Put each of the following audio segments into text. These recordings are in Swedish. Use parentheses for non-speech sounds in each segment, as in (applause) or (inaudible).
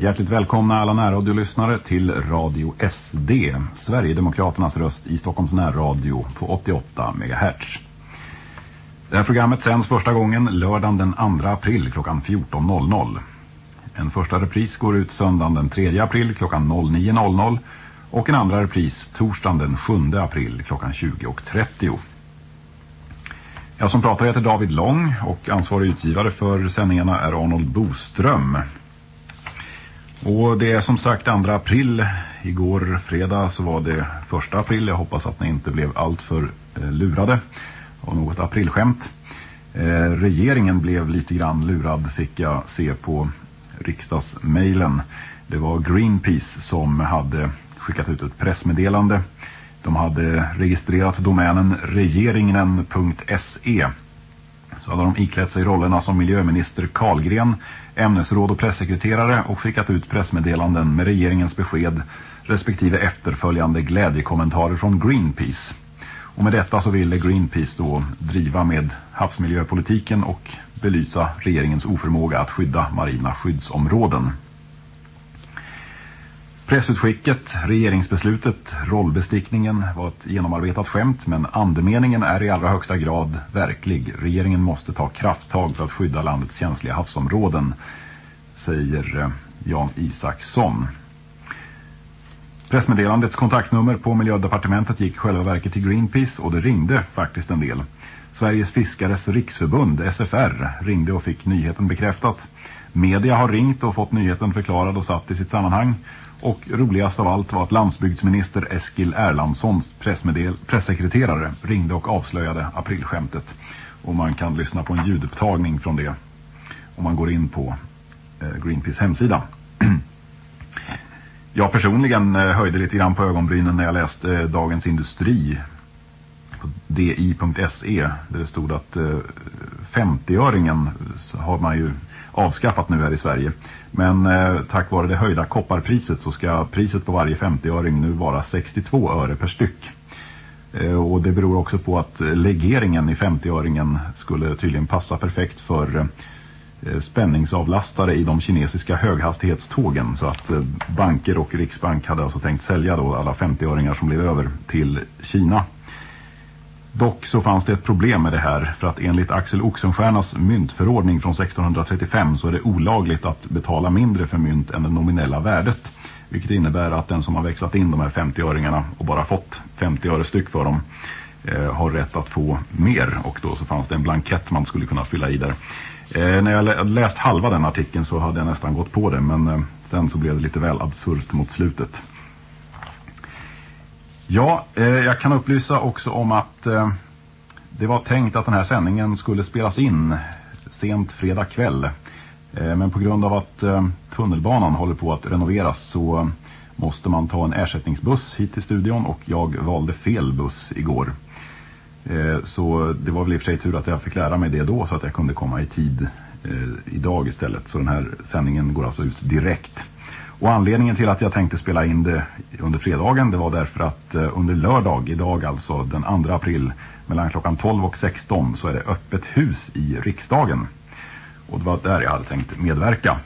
Hjärtligt välkomna alla närradiolyssnare till Radio SD, Sverigedemokraternas röst i Stockholms närradio på 88 MHz. Det här programmet sänds första gången lördagen den 2 april klockan 14.00. En första repris går ut söndagen den 3 april klockan 09.00 och en andra repris torsdagen den 7 april klockan 20.30. Jag som pratar heter David Lång och ansvarig utgivare för sändningarna är Arnold Boström. Och det är som sagt 2 april. Igår fredag så var det 1 april. Jag hoppas att ni inte blev alltför eh, lurade av något aprilskämt. Eh, regeringen blev lite grann lurad fick jag se på riksdagsmailen. Det var Greenpeace som hade skickat ut ett pressmeddelande. De hade registrerat domänen regeringen.se. Så hade de iklätt sig rollerna som miljöminister Karlgren, ämnesråd och pressekreterare och skickat ut pressmeddelanden med regeringens besked respektive efterföljande glädjekommentarer från Greenpeace. Och med detta så ville Greenpeace då driva med havsmiljöpolitiken och belysa regeringens oförmåga att skydda marina skyddsområden. Pressutskicket, regeringsbeslutet, rollbestickningen var ett genomarbetat skämt men andemeningen är i allra högsta grad verklig. Regeringen måste ta krafttag för att skydda landets känsliga havsområden, säger eh, Jan Isaksson. Pressmeddelandets kontaktnummer på miljödepartementet gick själva verket till Greenpeace och det ringde faktiskt en del. Sveriges fiskares riksförbund, SFR, ringde och fick nyheten bekräftat. Media har ringt och fått nyheten förklarad och satt i sitt sammanhang. Och roligast av allt var att landsbygdsminister Eskil Erlandssons pressekreterare ringde och avslöjade aprilskämtet. Och man kan lyssna på en ljudupptagning från det om man går in på eh, Greenpeace hemsida. (clears throat) Jag personligen eh, höjde lite grann på ögonbrynen när jag läste eh, Dagens Industri på di.se där det stod att 50-öringen har man ju avskaffat nu här i Sverige. Men eh, tack vare det höjda kopparpriset så ska priset på varje 50-öring nu vara 62 öre per styck. Eh, och det beror också på att legeringen i 50-öringen skulle tydligen passa perfekt för eh, spänningsavlastare i de kinesiska höghastighetstågen. Så att eh, banker och Riksbank hade alltså tänkt sälja då alla 50-öringar som blev över till Kina. Dock så fanns det ett problem med det här för att enligt Axel Oxenstiernas myntförordning från 1635 så är det olagligt att betala mindre för mynt än det nominella värdet. Vilket innebär att den som har växlat in de här 50-öringarna och bara fått 50 öre styck för dem eh, har rätt att få mer och då så fanns det en blankett man skulle kunna fylla i där. Eh, när jag läst halva den artikeln så hade jag nästan gått på det men eh, sen så blev det lite väl absurt mot slutet. Ja, eh, jag kan upplysa också om att eh, det var tänkt att den här sändningen skulle spelas in sent fredag kväll. Eh, men på grund av att eh, tunnelbanan håller på att renoveras så måste man ta en ersättningsbuss hit till studion och jag valde fel buss igår. Eh, så det var väl i och för sig tur att jag fick lära mig det då så att jag kunde komma i tid eh, idag istället. Så den här sändningen går alltså ut direkt. Och anledningen till att jag tänkte spela in det under fredagen det var därför att eh, under lördag, idag alltså den 2 april mellan klockan 12 och 16 så är det öppet hus i riksdagen. Och det var där jag hade tänkt medverka.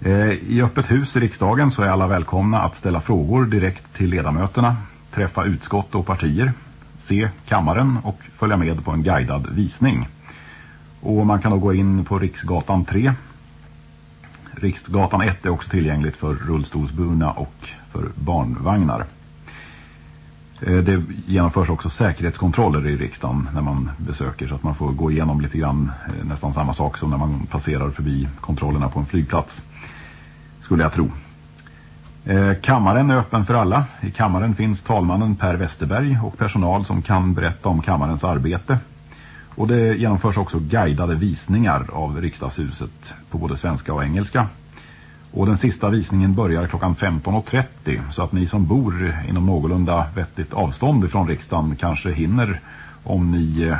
Eh, I öppet hus i riksdagen så är alla välkomna att ställa frågor direkt till ledamöterna, träffa utskott och partier, se kammaren och följa med på en guidad visning. Och man kan då gå in på Riksgatan 3 Riksgatan 1 är också tillgängligt för rullstolsburna och för barnvagnar. Eh, det genomförs också säkerhetskontroller i riksdagen när man besöker så att man får gå igenom lite grann eh, nästan samma sak som när man passerar förbi kontrollerna på en flygplats. Skulle jag tro. Eh, kammaren är öppen för alla. I kammaren finns talmannen Per Westerberg och personal som kan berätta om kammarens arbete. Och det genomförs också guidade visningar av riksdagshuset på både svenska och engelska. Och den sista visningen börjar klockan 15.30 så att ni som bor inom någorlunda vettigt avstånd ifrån riksdagen kanske hinner om ni eh,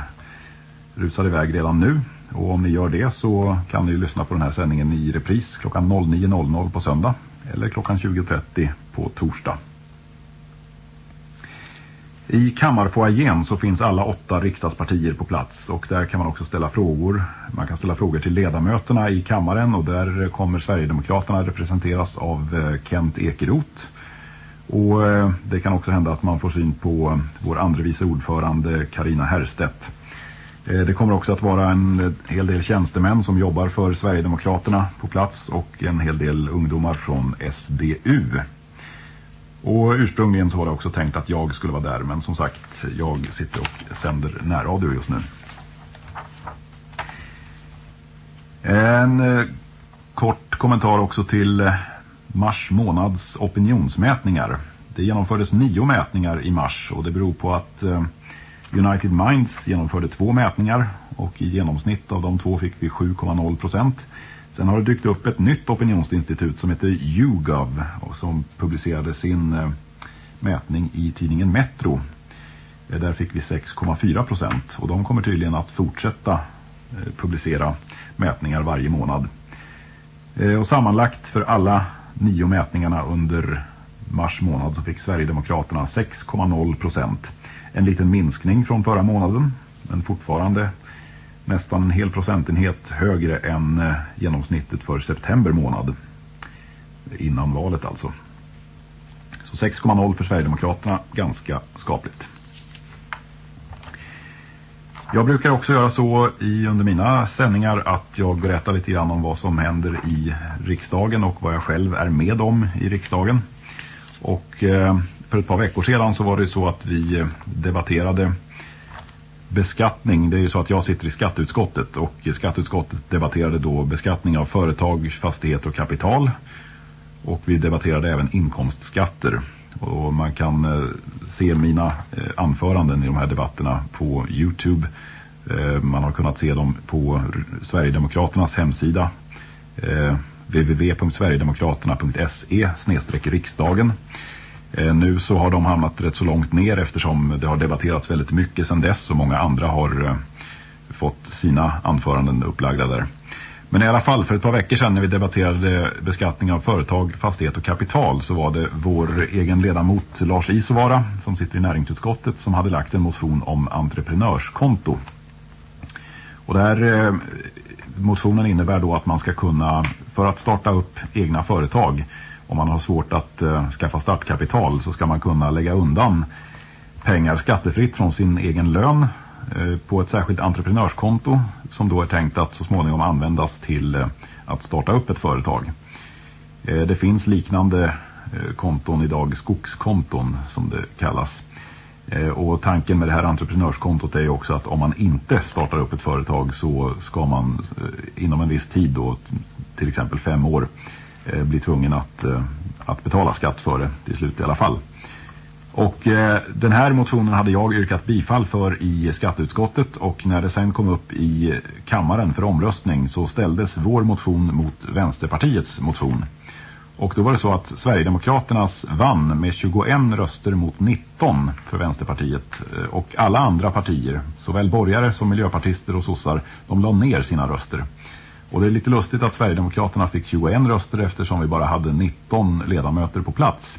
rusar iväg redan nu. Och om ni gör det så kan ni lyssna på den här sändningen i repris klockan 09.00 på söndag eller klockan 20.30 på torsdag. I kammarfoajén så finns alla åtta riksdagspartier på plats och där kan man också ställa frågor. Man kan ställa frågor till ledamöterna i kammaren och där kommer Sverigedemokraterna representeras av eh, Kent Ekeroth. Och eh, det kan också hända att man får syn på eh, vår andre vice ordförande Karina Herstedt. Det kommer också att vara en hel del tjänstemän som jobbar för Sverigedemokraterna på plats och en hel del ungdomar från SDU. Och ursprungligen så var det också tänkt att jag skulle vara där men som sagt, jag sitter och sänder närradio just nu. En eh, kort kommentar också till eh, mars månads opinionsmätningar. Det genomfördes nio mätningar i mars och det beror på att eh, United Minds genomförde två mätningar och i genomsnitt av de två fick vi 7,0 procent. Sen har det dykt upp ett nytt opinionsinstitut som heter YouGov och som publicerade sin eh, mätning i tidningen Metro. Eh, där fick vi 6,4 procent och de kommer tydligen att fortsätta eh, publicera mätningar varje månad. Eh, och sammanlagt för alla nio mätningarna under mars månad så fick Sverigedemokraterna 6,0 procent. En liten minskning från förra månaden men fortfarande nästan en hel procentenhet högre än eh, genomsnittet för september månad. Innan valet alltså. Så 6,0 för Sverigedemokraterna, ganska skapligt. Jag brukar också göra så i under mina sändningar att jag berättar lite grann om vad som händer i riksdagen och vad jag själv är med om i riksdagen. Och eh, för ett par veckor sedan så var det så att vi eh, debatterade beskattning. Det är ju så att jag sitter i skatteutskottet och skatteutskottet debatterade då beskattning av företag, fastigheter och kapital. Och vi debatterade även inkomstskatter. Och man kan eh, se mina eh, anföranden i de här debatterna på Youtube. Eh, man har kunnat se dem på Sverigedemokraternas hemsida eh, www.sverigedemokraterna.se riksdagen. Eh, nu så har de hamnat rätt så långt ner eftersom det har debatterats väldigt mycket sedan dess och många andra har eh, fått sina anföranden upplagda där. Men i alla fall, för ett par veckor sedan när vi debatterade beskattning av företag, fastighet och kapital så var det vår egen ledamot Lars Isovara som sitter i näringsutskottet som hade lagt en motion om entreprenörskonto. Och där eh, motionen innebär då att man ska kunna, för att starta upp egna företag om man har svårt att eh, skaffa startkapital så ska man kunna lägga undan pengar skattefritt från sin egen lön eh, på ett särskilt entreprenörskonto som då är tänkt att så småningom användas till eh, att starta upp ett företag. Eh, det finns liknande eh, konton idag, skogskonton som det kallas. Eh, och tanken med det här entreprenörskontot är ju också att om man inte startar upp ett företag så ska man inom en viss tid då, till exempel fem år, Eh, Eh, blir tvungen att, eh, att betala skatt för det till slut i alla fall. Och eh, den här motionen hade jag yrkat bifall för i skatteutskottet och när det sen kom upp i kammaren för omröstning så ställdes vår motion mot Vänsterpartiets motion. Och då var det så att Sverigedemokraternas vann med 21 röster mot 19 för Vänsterpartiet. Eh, och alla andra partier, såväl borgare som miljöpartister och sossar, de la ner sina röster. Och det är lite lustigt att Sverigedemokraterna fick 21 röster eftersom vi bara hade 19 ledamöter på plats.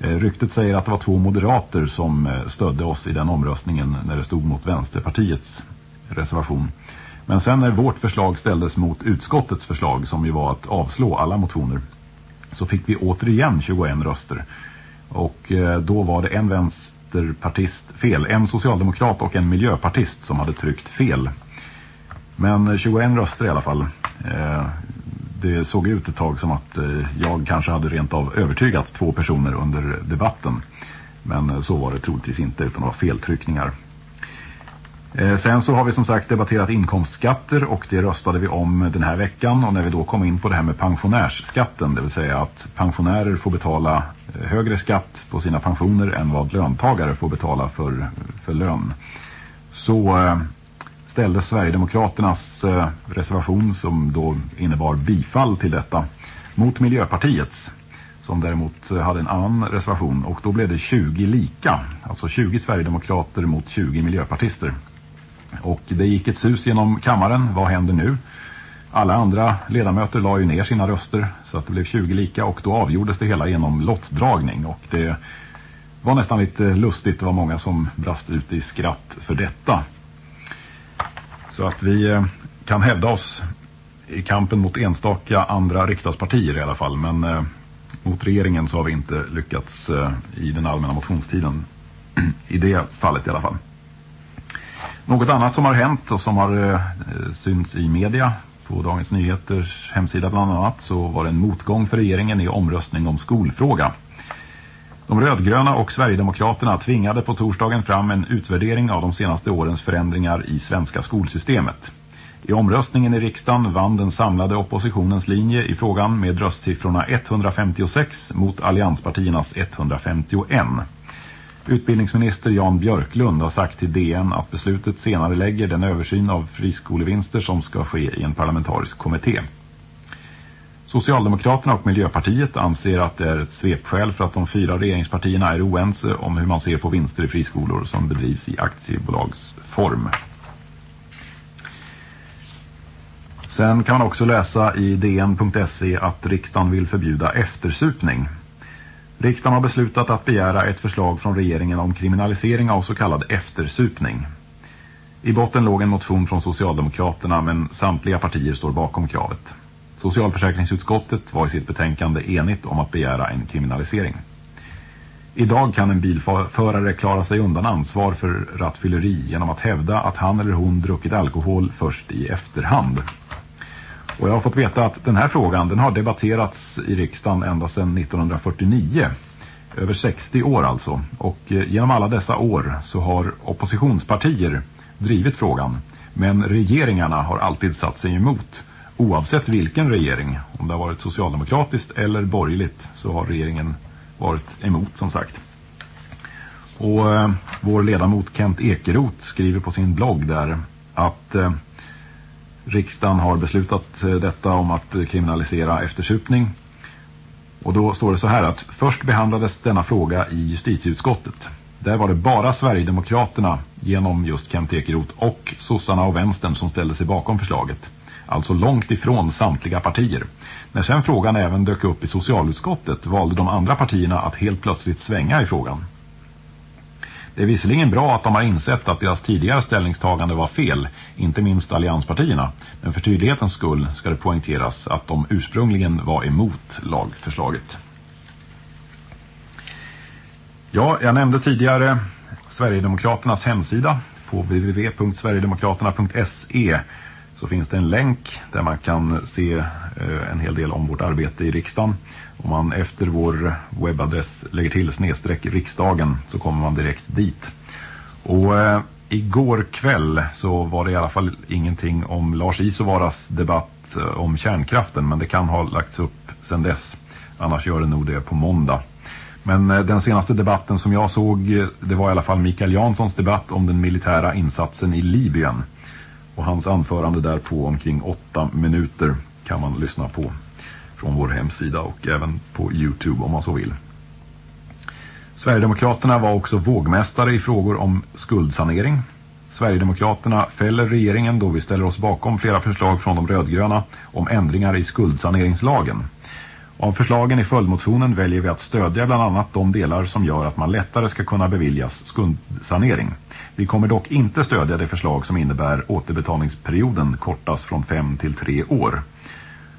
Eh, ryktet säger att det var två moderater som eh, stödde oss i den omröstningen när det stod mot Vänsterpartiets reservation. Men sen när vårt förslag ställdes mot utskottets förslag som ju var att avslå alla motioner så fick vi återigen 21 röster. Och eh, då var det en vänsterpartist fel, en socialdemokrat och en miljöpartist som hade tryckt fel. Men eh, 21 röster i alla fall. Eh, det såg ut ett tag som att eh, jag kanske hade rent av övertygat två personer under debatten. Men så var det troligtvis inte utan det var feltryckningar. Sen så har vi som sagt debatterat inkomstskatter och det röstade vi om den här veckan. Och när vi då kom in på det här med pensionärsskatten, det vill säga att pensionärer får betala högre skatt på sina pensioner än vad löntagare får betala för, för lön. Så ställde Sverigedemokraternas eh, reservation som då innebar bifall till detta mot Miljöpartiets som däremot eh, hade en annan reservation och då blev det 20 lika, alltså 20 Sverigedemokrater mot 20 miljöpartister. Och det gick ett sus genom kammaren, vad händer nu? Alla andra ledamöter la ju ner sina röster så att det blev 20 lika och då avgjordes det hela genom lottdragning och det var nästan lite lustigt. Det var många som brast ut i skratt för detta. Så att vi eh, kan hävda oss i kampen mot enstaka andra riksdagspartier i alla fall. Men eh, mot regeringen så har vi inte lyckats eh, i den allmänna motionstiden. (clears throat) I det fallet i alla fall. Något annat som har hänt och som har eh, synts i media på Dagens Nyheters hemsida bland annat så var det en motgång för regeringen i omröstning om skolfråga. De rödgröna och Sverigedemokraterna tvingade på torsdagen fram en utvärdering av de senaste årens förändringar i svenska skolsystemet. I omröstningen i riksdagen vann den samlade oppositionens linje i frågan med röstsiffrorna 156 mot allianspartiernas 151. Utbildningsminister Jan Björklund har sagt till DN att beslutet senare lägger den översyn av friskolevinster som ska ske i en parlamentarisk kommitté. Socialdemokraterna och Miljöpartiet anser att det är ett svepskäl för att de fyra regeringspartierna är oense om hur man ser på vinster i friskolor som bedrivs i aktiebolagsform. Sen kan man också läsa i dn.se att riksdagen vill förbjuda eftersupning. Riksdagen har beslutat att begära ett förslag från regeringen om kriminalisering av så kallad eftersupning. I botten låg en motion från Socialdemokraterna men samtliga partier står bakom kravet. Socialförsäkringsutskottet var i sitt betänkande enigt om att begära en kriminalisering. Idag kan en bilförare klara sig undan ansvar för rattfylleri genom att hävda att han eller hon druckit alkohol först i efterhand. Och jag har fått veta att den här frågan den har debatterats i riksdagen ända sedan 1949. Över 60 år alltså. Och eh, genom alla dessa år så har oppositionspartier drivit frågan. Men regeringarna har alltid satt sig emot. Oavsett vilken regering, om det har varit socialdemokratiskt eller borgerligt, så har regeringen varit emot som sagt. Och eh, vår ledamot Kent Ekeroth skriver på sin blogg där att eh, riksdagen har beslutat eh, detta om att kriminalisera eftersupning. Och då står det så här att först behandlades denna fråga i justitieutskottet. Där var det bara Sverigedemokraterna genom just Kent Ekeroth och sossarna och vänstern som ställde sig bakom förslaget. Alltså långt ifrån samtliga partier. När sen frågan även dök upp i socialutskottet valde de andra partierna att helt plötsligt svänga i frågan. Det är visserligen bra att de har insett att deras tidigare ställningstagande var fel, inte minst allianspartierna. Men för tydlighetens skull ska det poängteras att de ursprungligen var emot lagförslaget. Ja, jag nämnde tidigare Sverigedemokraternas hemsida på www.sverigedemokraterna.se så finns det en länk där man kan se eh, en hel del om vårt arbete i riksdagen. Om man efter vår webbadress lägger till snedstreck riksdagen så kommer man direkt dit. Och eh, igår kväll så var det i alla fall ingenting om Lars Isovaras debatt eh, om kärnkraften men det kan ha lagts upp sedan dess. Annars gör det nog det på måndag. Men eh, den senaste debatten som jag såg det var i alla fall Mikael Janssons debatt om den militära insatsen i Libyen. Och hans anförande där på omkring åtta minuter kan man lyssna på från vår hemsida och även på Youtube om man så vill. Sverigedemokraterna var också vågmästare i frågor om skuldsanering. Sverigedemokraterna fäller regeringen då vi ställer oss bakom flera förslag från de rödgröna om ändringar i skuldsaneringslagen. Av förslagen i följdmotionen väljer vi att stödja bland annat de delar som gör att man lättare ska kunna beviljas skuldsanering. Vi kommer dock inte stödja det förslag som innebär återbetalningsperioden kortas från fem till tre år.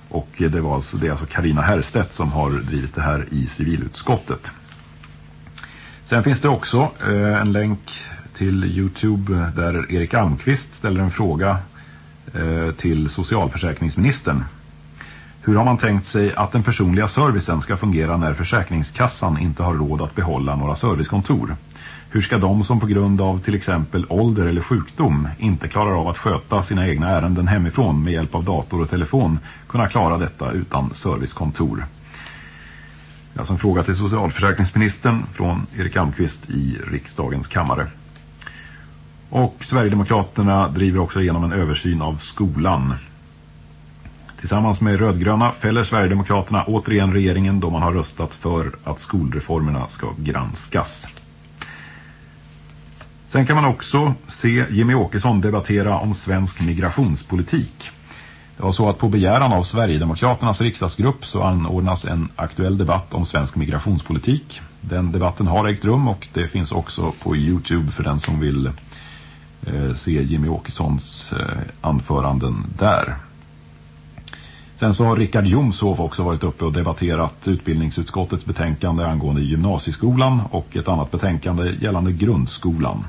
Och det var alltså, det är alltså Karina Herstedt som har drivit det här i civilutskottet. Sen finns det också eh, en länk till Youtube där Erik Almqvist ställer en fråga eh, till socialförsäkringsministern. Hur har man tänkt sig att den personliga servicen ska fungera när Försäkringskassan inte har råd att behålla några servicekontor? Hur ska de som på grund av till exempel ålder eller sjukdom inte klarar av att sköta sina egna ärenden hemifrån med hjälp av dator och telefon kunna klara detta utan servicekontor? Alltså en fråga till socialförsäkringsministern från Erik Almqvist i riksdagens kammare. Och Sverigedemokraterna driver också igenom en översyn av skolan. Tillsammans med rödgröna fäller Sverigedemokraterna återigen regeringen då man har röstat för att skolreformerna ska granskas. Sen kan man också se Jimmy Åkesson debattera om svensk migrationspolitik. Det var så att på begäran av Sverigedemokraternas riksdagsgrupp så anordnas en aktuell debatt om svensk migrationspolitik. Den debatten har ägt rum och det finns också på Youtube för den som vill eh, se Jimmy Åkessons eh, anföranden där. Sen så har Rickard Jomshof också varit uppe och debatterat utbildningsutskottets betänkande angående gymnasieskolan och ett annat betänkande gällande grundskolan.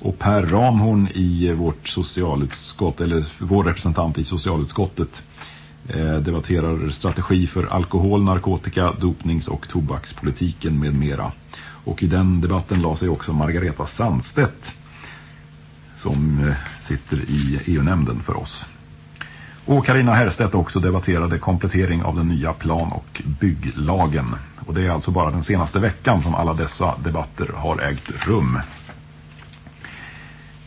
Och Per Ramhorn i vårt socialutskott, eller vår representant i socialutskottet, eh, debatterar strategi för alkohol, narkotika, dopnings- och tobakspolitiken med mera. Och i den debatten la sig också Margareta Sandstedt som eh, sitter i EU-nämnden för oss. Och Karina Herstedt också debatterade komplettering av den nya plan- och bygglagen. Och det är alltså bara den senaste veckan som alla dessa debatter har ägt rum.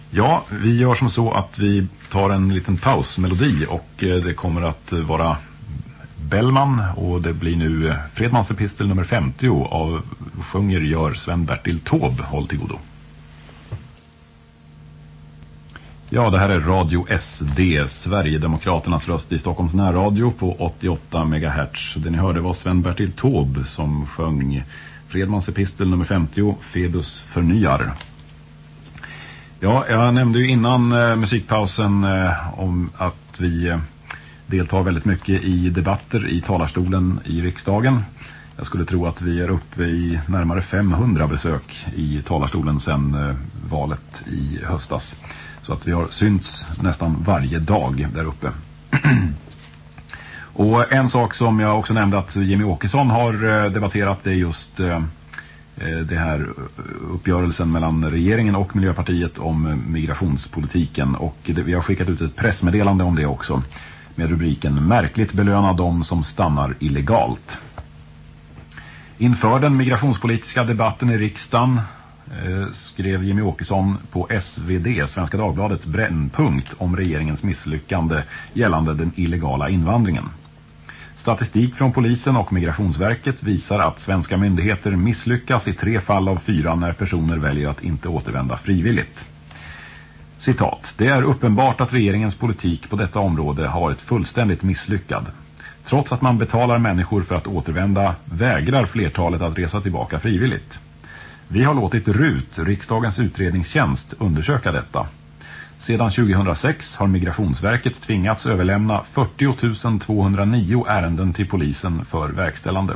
Ja, vi gör som så att vi tar en liten pausmelodi och eh, det kommer att vara Bellman och det blir nu eh, Fredmans epistel nummer 50 av sjunger gör Sven-Bertil Tåb. Håll till godo. Ja, det här är Radio SD, Sverigedemokraternas röst i Stockholms närradio på 88 MHz. Det ni hörde var Sven-Bertil Tåb som sjöng Fredmans epistel nummer 50, Febus förnyar. Ja, jag nämnde ju innan eh, musikpausen eh, om att vi eh, deltar väldigt mycket i debatter i talarstolen i riksdagen. Jag skulle tro att vi är uppe i närmare 500 besök i talarstolen sedan eh, valet i höstas. Så att vi har synts nästan varje dag där uppe. (clears throat) Och en sak som jag också nämnde att Jimmy Åkesson har eh, debatterat debatterat är just eh, eh, det här uppgörelsen mellan regeringen och Miljöpartiet om migrationspolitiken. Och vi har skickat ut ett pressmeddelande om det också med rubriken Märkligt belöna de som stannar illegalt. Inför den migrationspolitiska debatten i riksdagen Eh, skrev Jimmy Åkesson på SvD, Svenska Dagbladets brännpunkt om regeringens misslyckande gällande den illegala invandringen. Statistik från polisen och Migrationsverket visar att svenska myndigheter misslyckas i tre fall av fyra när personer väljer att inte återvända frivilligt. Citat. Det är uppenbart att regeringens politik på detta område har varit fullständigt misslyckad. Trots att man betalar människor för att återvända vägrar flertalet att resa tillbaka frivilligt. Vi har låtit RUT, riksdagens utredningstjänst, undersöka detta. Sedan 2006 har Migrationsverket tvingats överlämna 40 209 ärenden till polisen för verkställande.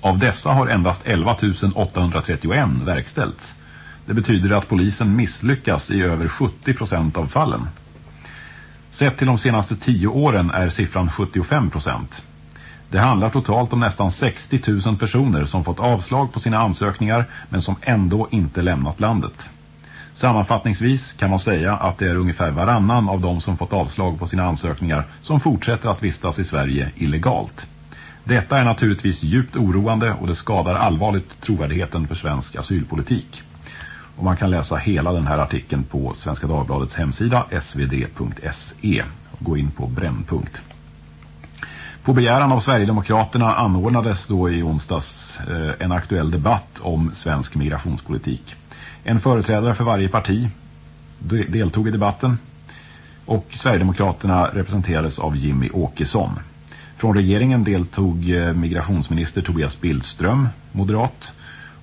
Av dessa har endast 11 831 verkställts. Det betyder att polisen misslyckas i över 70 procent av fallen. Sett till de senaste tio åren är siffran 75 procent. Det handlar totalt om nästan 60 000 personer som fått avslag på sina ansökningar men som ändå inte lämnat landet. Sammanfattningsvis kan man säga att det är ungefär varannan av de som fått avslag på sina ansökningar som fortsätter att vistas i Sverige illegalt. Detta är naturligtvis djupt oroande och det skadar allvarligt trovärdigheten för svensk asylpolitik. Och man kan läsa hela den här artikeln på Svenska Dagbladets hemsida svd.se. Gå in på brännpunkt. På begäran av Sverigedemokraterna anordnades då i onsdags eh, en aktuell debatt om svensk migrationspolitik. En företrädare för varje parti deltog i debatten och Sverigedemokraterna representerades av Jimmy Åkesson. Från regeringen deltog eh, migrationsminister Tobias Bildström, moderat.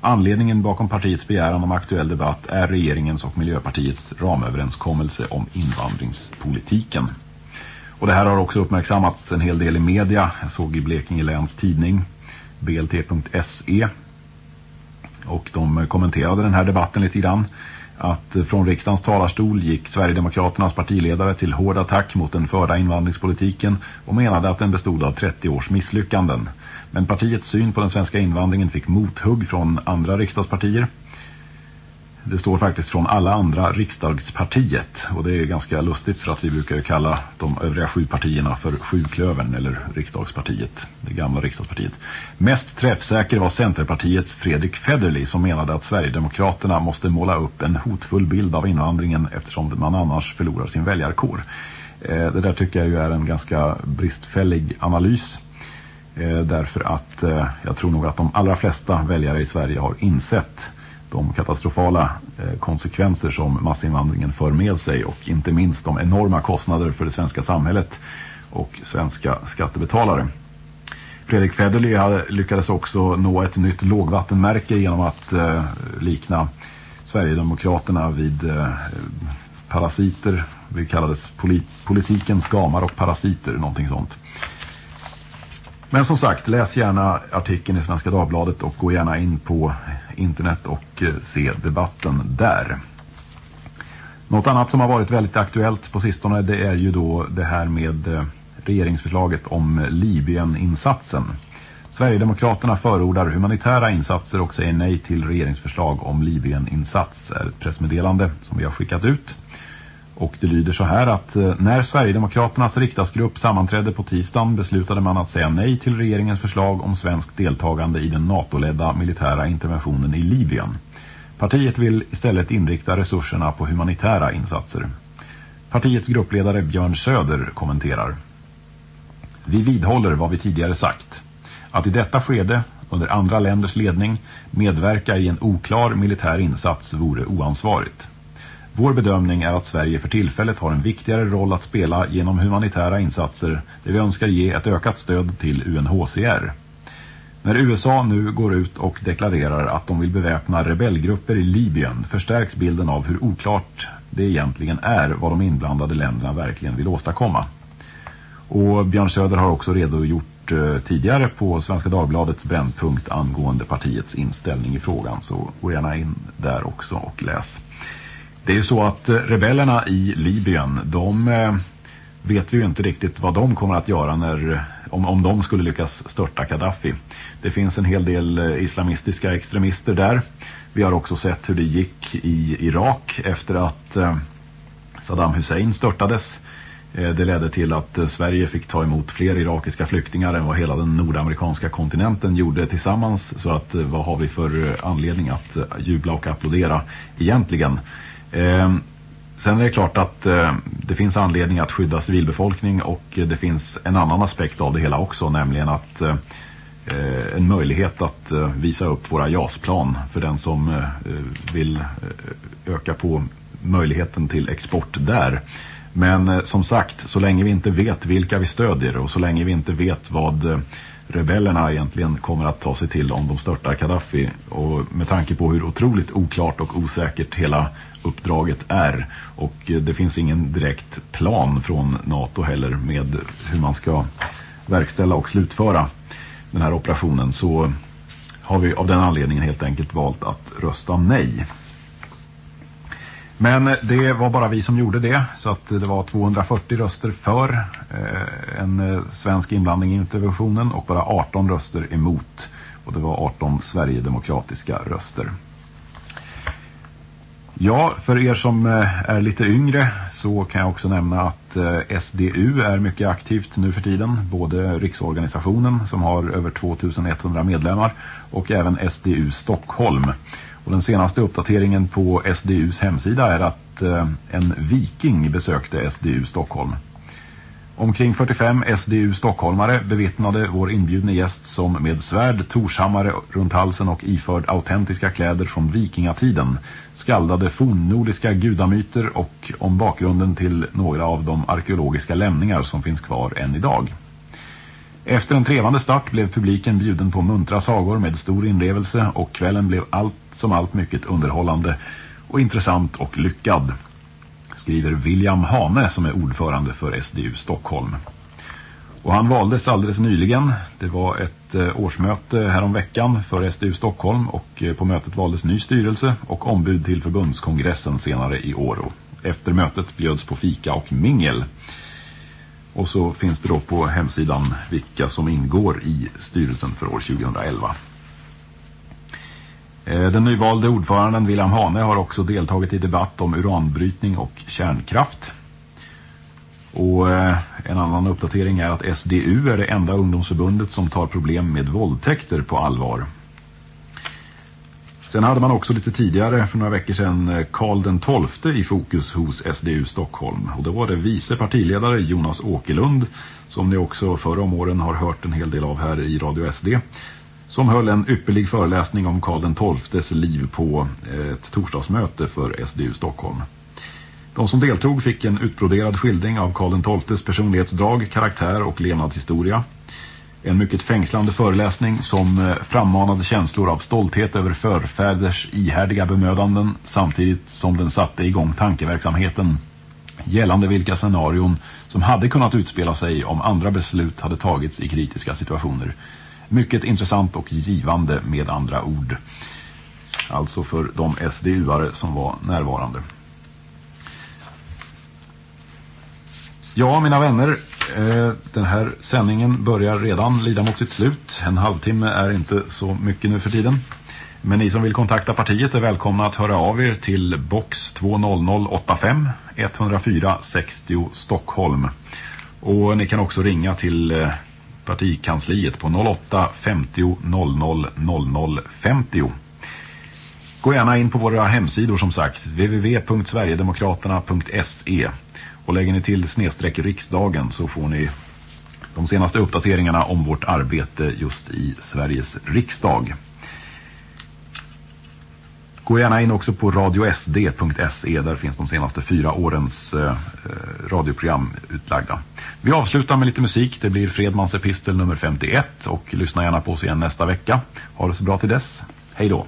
Anledningen bakom partiets begäran om aktuell debatt är regeringens och Miljöpartiets ramöverenskommelse om invandringspolitiken. Och det här har också uppmärksammats en hel del i media. Jag såg i Blekinge läns tidning blt.se och de kommenterade den här debatten lite grann att från riksdagens talarstol gick Sverigedemokraternas partiledare till hård attack mot den förda invandringspolitiken och menade att den bestod av 30 års misslyckanden. Men partiets syn på den svenska invandringen fick mothugg från andra riksdagspartier. Det står faktiskt från alla andra riksdagspartiet och det är ganska lustigt för att vi brukar kalla de övriga sju partierna för sjuklövern eller riksdagspartiet, det gamla riksdagspartiet. Mest träffsäker var Centerpartiets Fredrik Federley som menade att Sverigedemokraterna måste måla upp en hotfull bild av invandringen eftersom man annars förlorar sin väljarkår. Eh, det där tycker jag ju är en ganska bristfällig analys eh, därför att eh, jag tror nog att de allra flesta väljare i Sverige har insett de katastrofala eh, konsekvenser som massinvandringen för med sig och inte minst de enorma kostnader för det svenska samhället och svenska skattebetalare. Fredrik Federley lyckades också nå ett nytt lågvattenmärke genom att eh, likna Sverigedemokraterna vid eh, parasiter. Vi kallades polit politikens gamar och parasiter, någonting sånt. Men som sagt, läs gärna artikeln i Svenska Dagbladet och gå gärna in på internet och eh, se debatten där. Något annat som har varit väldigt aktuellt på sistone det är ju då det här med eh, regeringsförslaget om Libyen-insatsen. Sverigedemokraterna förordar humanitära insatser och säger nej till regeringsförslag om Libyen-insats är ett pressmeddelande som vi har skickat ut. Och det lyder så här att eh, när Sverigedemokraternas riksdagsgrupp sammanträdde på tisdagen beslutade man att säga nej till regeringens förslag om svensk deltagande i den NATO-ledda militära interventionen i Libyen. Partiet vill istället inrikta resurserna på humanitära insatser. Partiets gruppledare Björn Söder kommenterar. Vi vidhåller vad vi tidigare sagt. Att i detta skede, under andra länders ledning, medverka i en oklar militär insats vore oansvarigt. Vår bedömning är att Sverige för tillfället har en viktigare roll att spela genom humanitära insatser där vi önskar ge ett ökat stöd till UNHCR. När USA nu går ut och deklarerar att de vill beväpna rebellgrupper i Libyen förstärks bilden av hur oklart det egentligen är vad de inblandade länderna verkligen vill åstadkomma. Och Björn Söder har också redogjort eh, tidigare på Svenska Dagbladets brännpunkt angående partiets inställning i frågan så gå gärna in där också och läs. Det är ju så att eh, rebellerna i Libyen, de eh, vet vi ju inte riktigt vad de kommer att göra när, om, om de skulle lyckas störta Gaddafi. Det finns en hel del eh, islamistiska extremister där. Vi har också sett hur det gick i Irak efter att Saddam Hussein störtades. Det ledde till att Sverige fick ta emot fler irakiska flyktingar än vad hela den nordamerikanska kontinenten gjorde tillsammans. Så att vad har vi för anledning att jubla och applådera egentligen? Eh, sen är det klart att eh, det finns anledning att skydda civilbefolkning och det finns en annan aspekt av det hela också, nämligen att eh, eh en möjlighet att eh, visa upp våra jasplan för den som eh, eh vill eh, öka på möjligheten till export där. Men eh, som sagt, så länge vi inte vet vilka vi stödjer och så länge vi inte vet vad eh, rebellerna egentligen kommer att ta sig till om de störtar Gaddafi och med tanke på hur otroligt oklart och osäkert hela uppdraget är och eh, det finns ingen direkt plan från NATO heller med hur man ska verkställa och slutföra den här operationen så har vi av den anledningen helt enkelt valt att rösta nej. Men det var bara vi som gjorde det så att det var 240 röster för eh, en eh, svensk inblandning i interventionen och bara 18 röster emot och det var 18 Sverigedemokratiska röster. Ja, för er som eh, är lite yngre så kan jag också nämna att SDU är mycket aktivt nu för tiden. Både riksorganisationen som har över 2100 medlemmar och även SDU Stockholm. Och den senaste uppdateringen på SDUs hemsida är att eh, en viking besökte SDU Stockholm. Omkring 45 SDU stockholmare bevittnade vår inbjudne gäst som med svärd, torshammare runt halsen och iförd autentiska kläder från vikingatiden skaldade fornnordiska gudamyter och om bakgrunden till några av de arkeologiska lämningar som finns kvar än idag. Efter en trevande start blev publiken bjuden på muntra sagor med stor inlevelse och kvällen blev allt som allt mycket underhållande och intressant och lyckad skriver William Hane som är ordförande för SDU Stockholm. Och han valdes alldeles nyligen. Det var ett eh, årsmöte härom veckan för SDU Stockholm och eh, på mötet valdes ny styrelse och ombud till förbundskongressen senare i år. Efter mötet bjöds på fika och mingel. Och så finns det då på hemsidan vilka som ingår i styrelsen för år 2011. Eh, den nyvalde ordföranden William Hane har också deltagit i debatt om uranbrytning och kärnkraft. Och eh, en annan uppdatering är att SDU är det enda ungdomsförbundet som tar problem med våldtäkter på allvar. Sen hade man också lite tidigare, för några veckor sedan, eh, Karl den XII i fokus hos SDU Stockholm. Och då var det vice partiledare Jonas Åkerlund, som ni också förra om åren har hört en hel del av här i Radio SD, som höll en ypperlig föreläsning om Karl XIIs liv på eh, ett torsdagsmöte för SDU Stockholm. De som deltog fick en utbroderad skildring av Karl XIIs personlighetsdrag, karaktär och levnadshistoria. En mycket fängslande föreläsning som eh, frammanade känslor av stolthet över förfäders ihärdiga bemödanden samtidigt som den satte igång tankeverksamheten gällande vilka scenarion som hade kunnat utspela sig om andra beslut hade tagits i kritiska situationer. Mycket intressant och givande med andra ord. Alltså för de SDU-are som var närvarande. Ja, mina vänner, eh, den här sändningen börjar redan lida mot sitt slut. En halvtimme är inte så mycket nu för tiden. Men ni som vill kontakta partiet är välkomna att höra av er till box 20085 104 60 Stockholm. Och ni kan också ringa till eh, partikansliet på 08 50 00 00 50. Gå gärna in på våra hemsidor som sagt www.sverigedemokraterna.se och lägger ni till snedstreck riksdagen så får ni de senaste uppdateringarna om vårt arbete just i Sveriges riksdag. Gå gärna in också på radiosd.se. Där finns de senaste fyra årens eh, eh, radioprogram utlagda. Vi avslutar med lite musik. Det blir Fredmans epistel nummer 51 och lyssna gärna på oss igen nästa vecka. Ha det så bra till dess. Hej då!